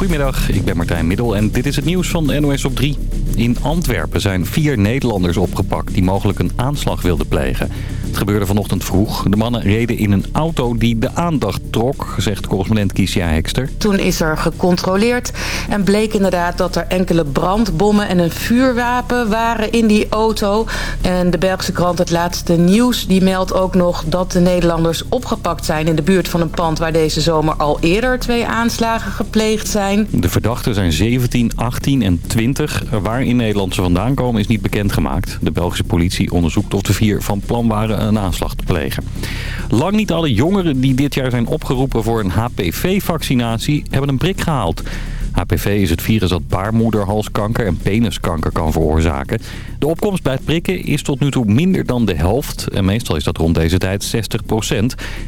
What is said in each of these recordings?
Goedemiddag, ik ben Martijn Middel en dit is het nieuws van NOS op 3. In Antwerpen zijn vier Nederlanders opgepakt die mogelijk een aanslag wilden plegen. Het gebeurde vanochtend vroeg. De mannen reden in een auto die de aandacht trok, zegt correspondent Kiesja Hekster. Toen is er gecontroleerd en bleek inderdaad dat er enkele brandbommen en een vuurwapen waren in die auto. En de Belgische krant Het Laatste Nieuws die meldt ook nog dat de Nederlanders opgepakt zijn in de buurt van een pand waar deze zomer al eerder twee aanslagen gepleegd zijn. De verdachten zijn 17, 18 en 20. Waar in Nederland ze vandaan komen is niet bekendgemaakt. De Belgische politie onderzoekt of de vier van plan waren een aanslag te plegen. Lang niet alle jongeren die dit jaar zijn opgeroepen voor een HPV-vaccinatie hebben een prik gehaald. HPV is het virus dat baarmoederhalskanker en peniskanker kan veroorzaken. De opkomst bij het prikken is tot nu toe minder dan de helft. En meestal is dat rond deze tijd 60%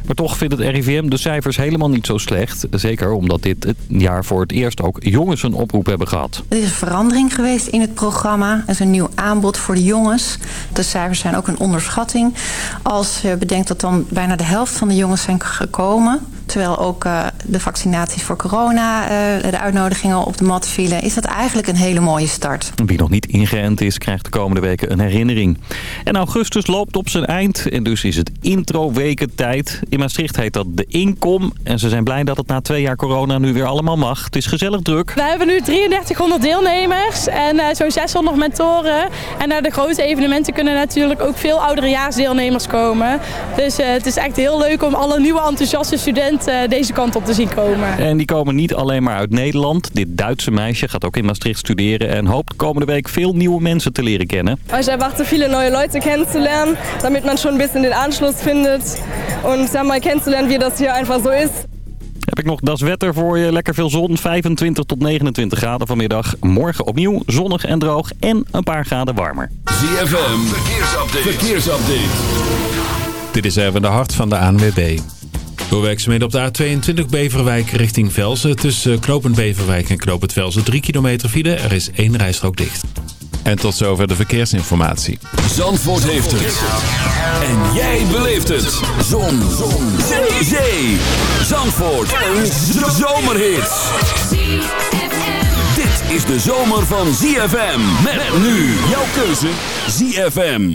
Maar toch vindt het RIVM de cijfers helemaal niet zo slecht. Zeker omdat dit het jaar voor het eerst ook jongens een oproep hebben gehad. Er is een verandering geweest in het programma. Er is een nieuw aanbod voor de jongens. De cijfers zijn ook een onderschatting. Als je bedenkt dat dan bijna de helft van de jongens zijn gekomen... Terwijl ook uh, de vaccinaties voor corona, uh, de uitnodigingen op de mat vielen... is dat eigenlijk een hele mooie start. Wie nog niet ingeënt is, krijgt de komende weken een herinnering. En augustus loopt op zijn eind en dus is het intro-weken tijd. In Maastricht heet dat de Inkom. En ze zijn blij dat het na twee jaar corona nu weer allemaal mag. Het is gezellig druk. We hebben nu 3300 deelnemers en uh, zo'n 600 mentoren. En naar de grote evenementen kunnen natuurlijk ook veel ouderejaarsdeelnemers komen. Dus het is echt heel leuk om alle nieuwe enthousiaste studenten eh, deze kant op te zien komen. En die komen niet alleen maar uit Nederland. Dit Duitse meisje gaat ook in Maastricht studeren en hoopt komende week veel nieuwe mensen te leren kennen. Ich erwarte viele neue Leute kennenzulernen, damit man schon ein bisschen den Anschluss findet und ja, mal kennenzulernen, wie das hier einfach so ist. Heb ik nog das wetter voor je. Lekker veel zon. 25 tot 29 graden vanmiddag. Morgen opnieuw zonnig en droog en een paar graden warmer. ZFM, verkeersupdate. verkeersupdate. Dit is even de hart van de ANWB. Door werkzaamheden op de A22 Beverwijk richting Velzen. Tussen Knopend Beverwijk en Knopend Velzen 3 kilometer file. Er is één rijstrook dicht. En tot zover de verkeersinformatie. Zandvoort heeft het. En jij beleeft het. Zon. Zon. Zee. Zee. Zandvoort. Een zomerhit. Dit is de zomer van ZFM. Met nu jouw keuze ZFM.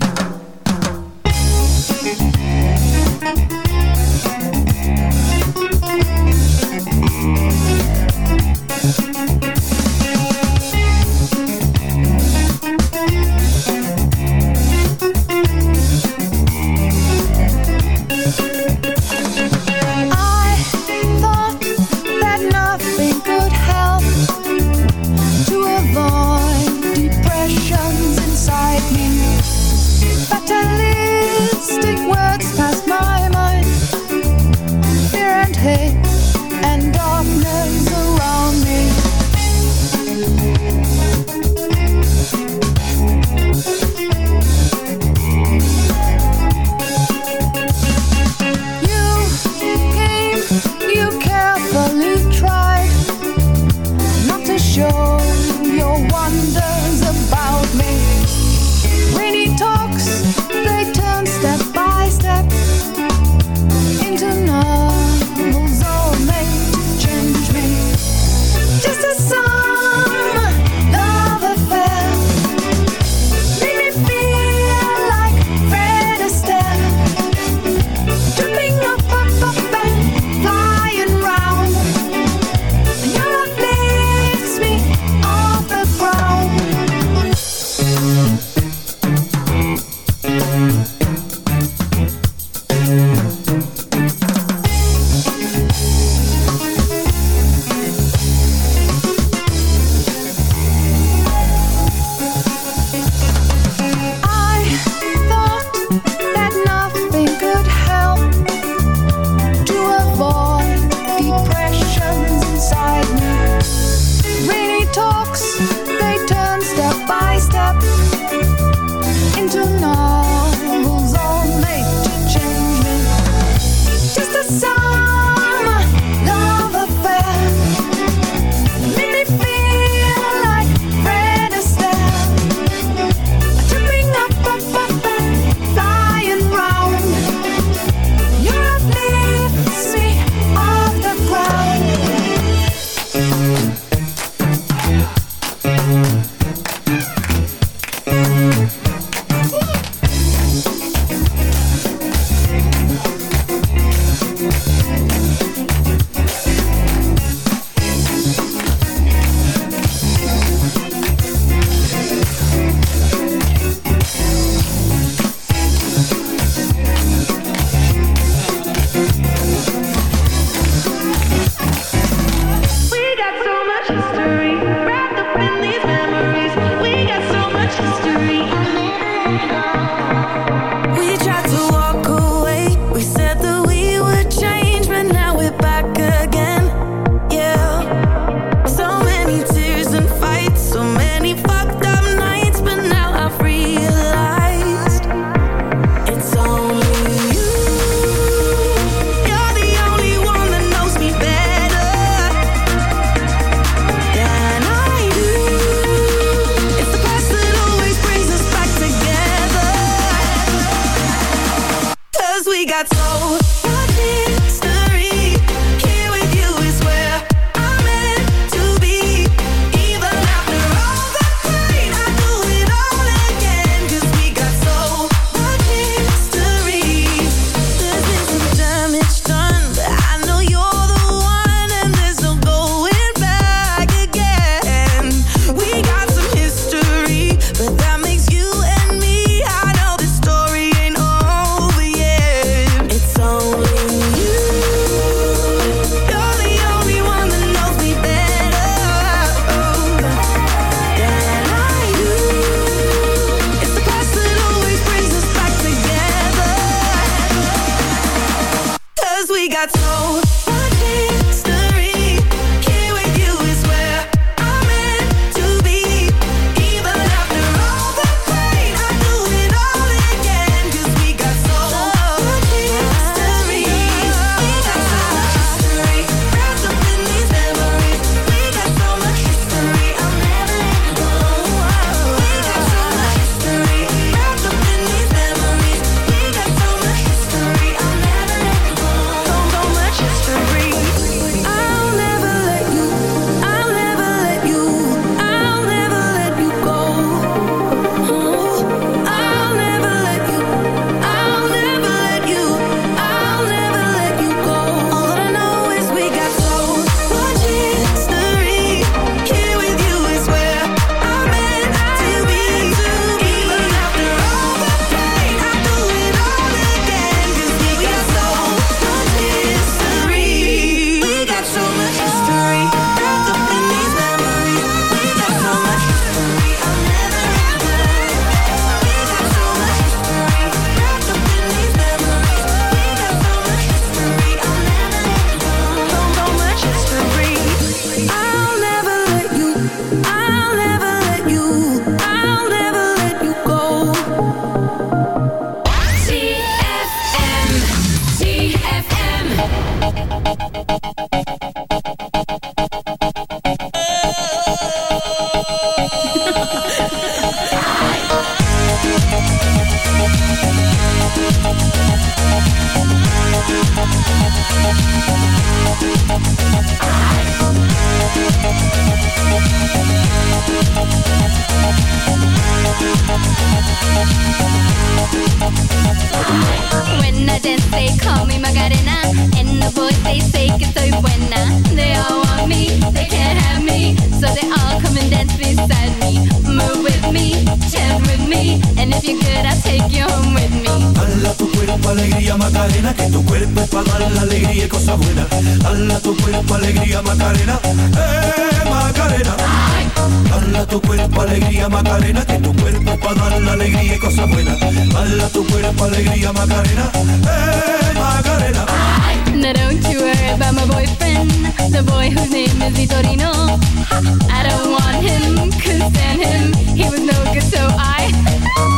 Dala tu cuerpo alegría Macarena, eh Macarena. Now don't you worry about my boyfriend, the boy whose name is Vitorino. I don't want him, couldn't stand him, he was no good so I...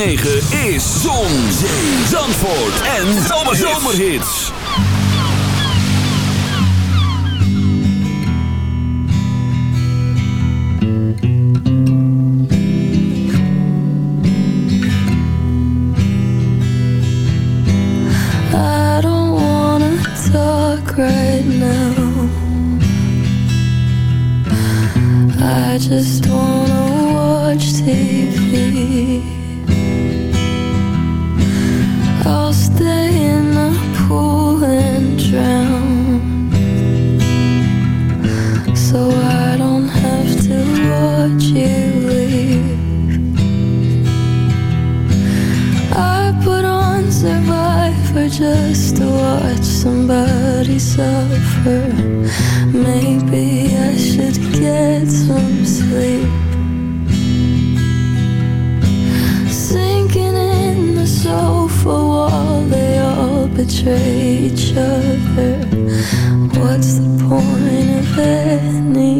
9. watch you leave. I put on Survivor just to watch somebody suffer. Maybe I should get some sleep. Sinking in the sofa wall, they all betray each other. What's the point of any?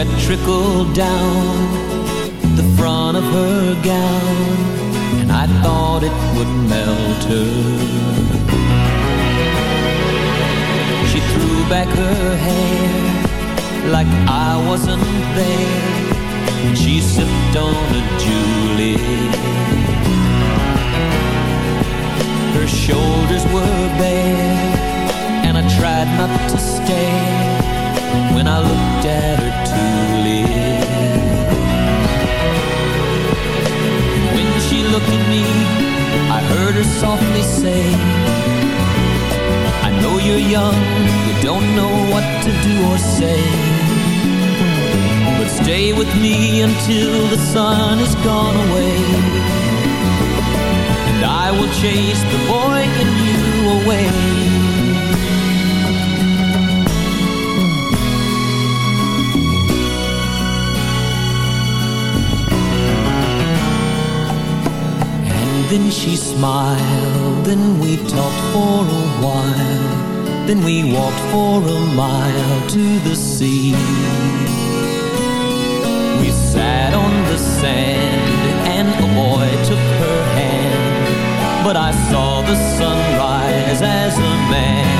Sweat trickled down the front of her gown, and I thought it would melt her. She threw back her hair like I wasn't there, and she sipped on a Juliet. Or say. But stay with me until the sun has gone away. And I will chase the boy in you away. And Then she smiled, then we talked for a while. Then we walked for a mile to the sea. We sat on the sand, and a boy took her hand. But I saw the sunrise as a man.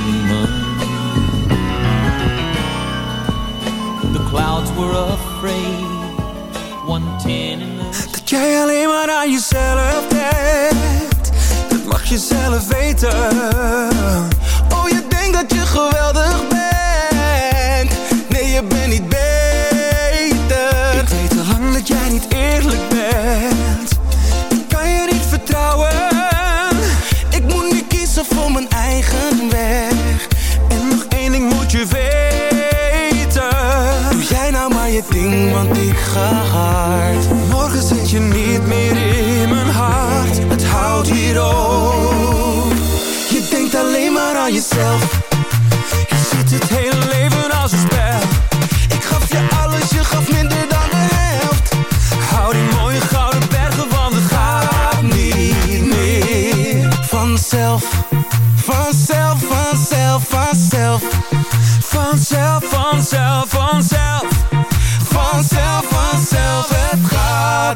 Clouds were afraid. 110 in the Dat jij alleen maar aan jezelf denkt, dat mag je zelf weten. Oh, je denkt dat je geweldig bent, ding, want ik ga hard. Morgen zit je niet meer in mijn hart. Het houdt hier op. Je denkt alleen maar aan jezelf. Je ziet het hele leven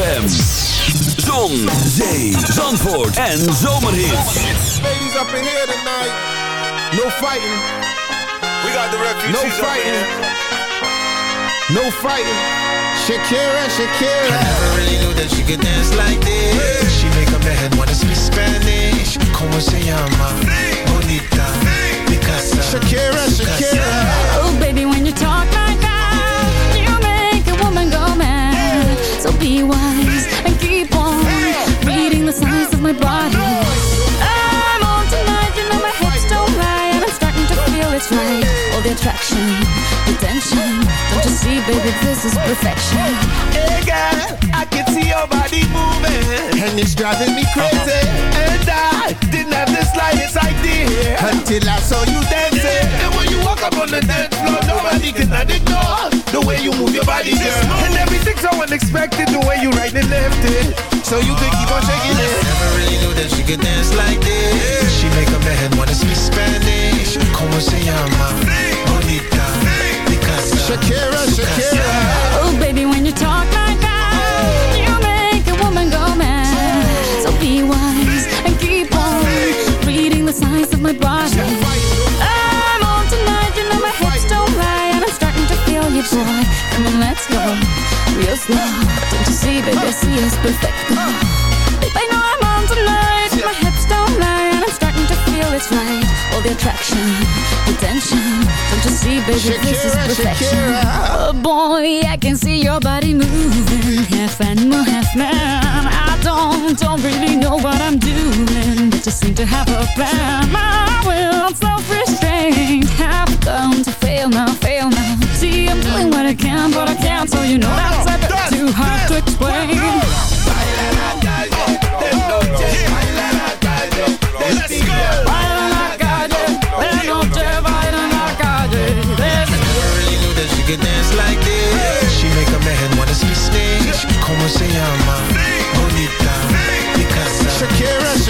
ZFM. Zon, zee, zandvoort en zomerhit. Ladies up in here tonight. No fighting. We got the refugees no fighting. No fighting. Shakira, Shakira. I never really knew that she could dance like this. She make a man wanna speak Spanish. Como se llama? Bonita. Picasa. Shakira, Shakira. Oh, baby, when you talk like that, you make a woman go mad. So be wise feel. All the attraction, the tension. Don't you see, baby, this is perfection. Hey girl, I can see your body moving, and it's driving me crazy. And I didn't have the slightest idea until I saw you dancing. And when you walk up on the dance floor, nobody can ignore the way you move your body, girl. And everything's so unexpected, the way you right and left it. So you can keep on shaking it. Never really knew that she could dance like this. She make a man wanna speak Spanish. Como se llama? Bonita. Picasa. Shakira, Shakira. Oh, baby, when you talk like that, you make a woman go mad. So be wise and keep on reading the signs of my body. You, boy. Come on, let's go real slow. Don't you see, baby, I see it's perfect. Babe, I know I'm on tonight, my hips don't lie, and I'm starting to feel it's right. All the attraction, the tension. Don't you see, baby, this is perfection. Shakira. Oh boy, I can see your body moving, half animal, half man. I don't, don't really know what I'm doing, but just seem to have a plan. My will, self-restraint, have come to fail now, fail now. See, I'm doing what I can, but I can't, so you know that's a bit too hard to explain. Baila en la calle, de noche baila en la calle. There's Never really knew that she could dance like this. She make a man wanna speak Spanish. Como se llama? Bonita. Picasa. Shakira, Shakira.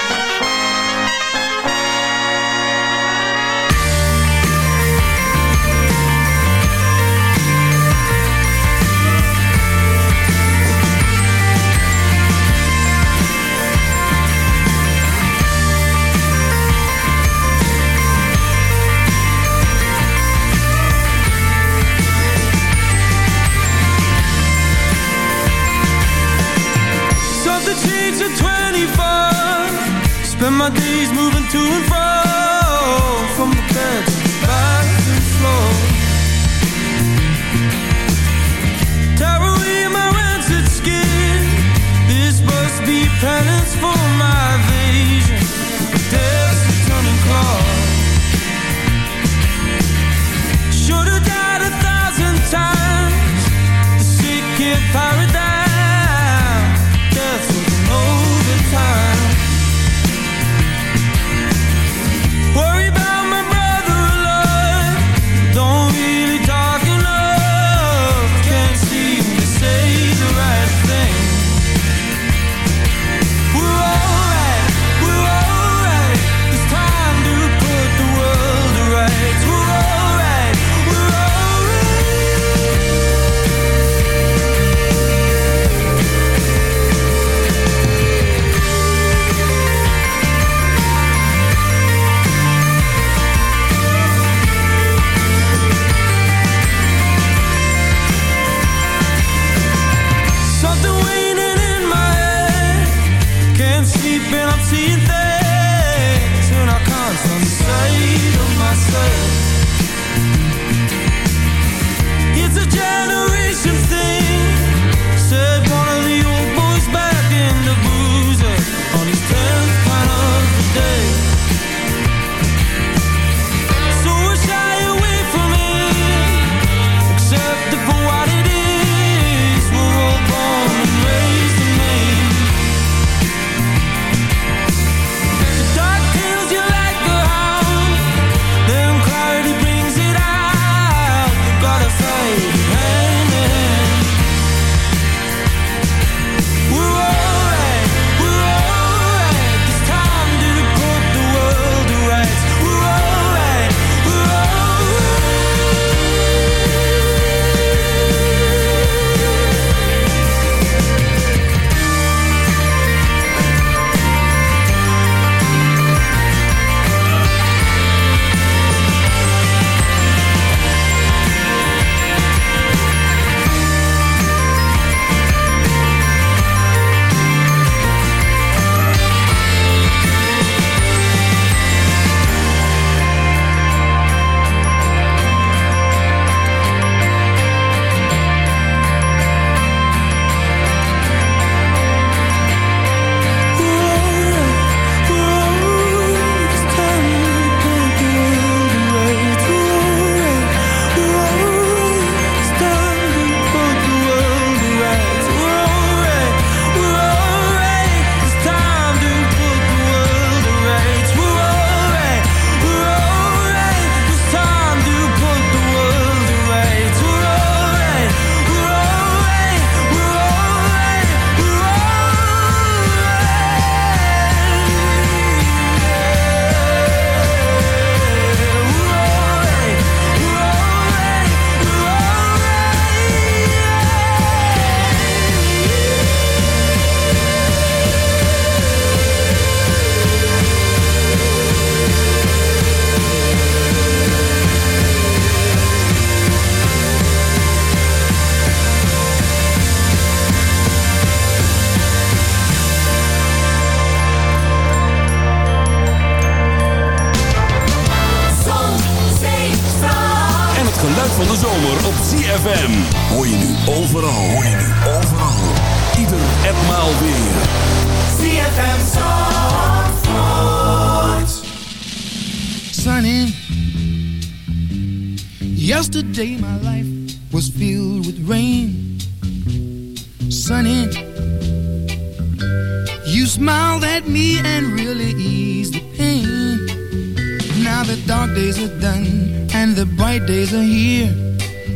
Spend my days moving to and fro. From Hoor je nu overal. Ieder en maal weer. ZFM Zandvoort. Sunny. Yesterday my life was filled with rain. Sunny. You smiled at me and really eased the pain. Now the dark days are done and the bright days are here.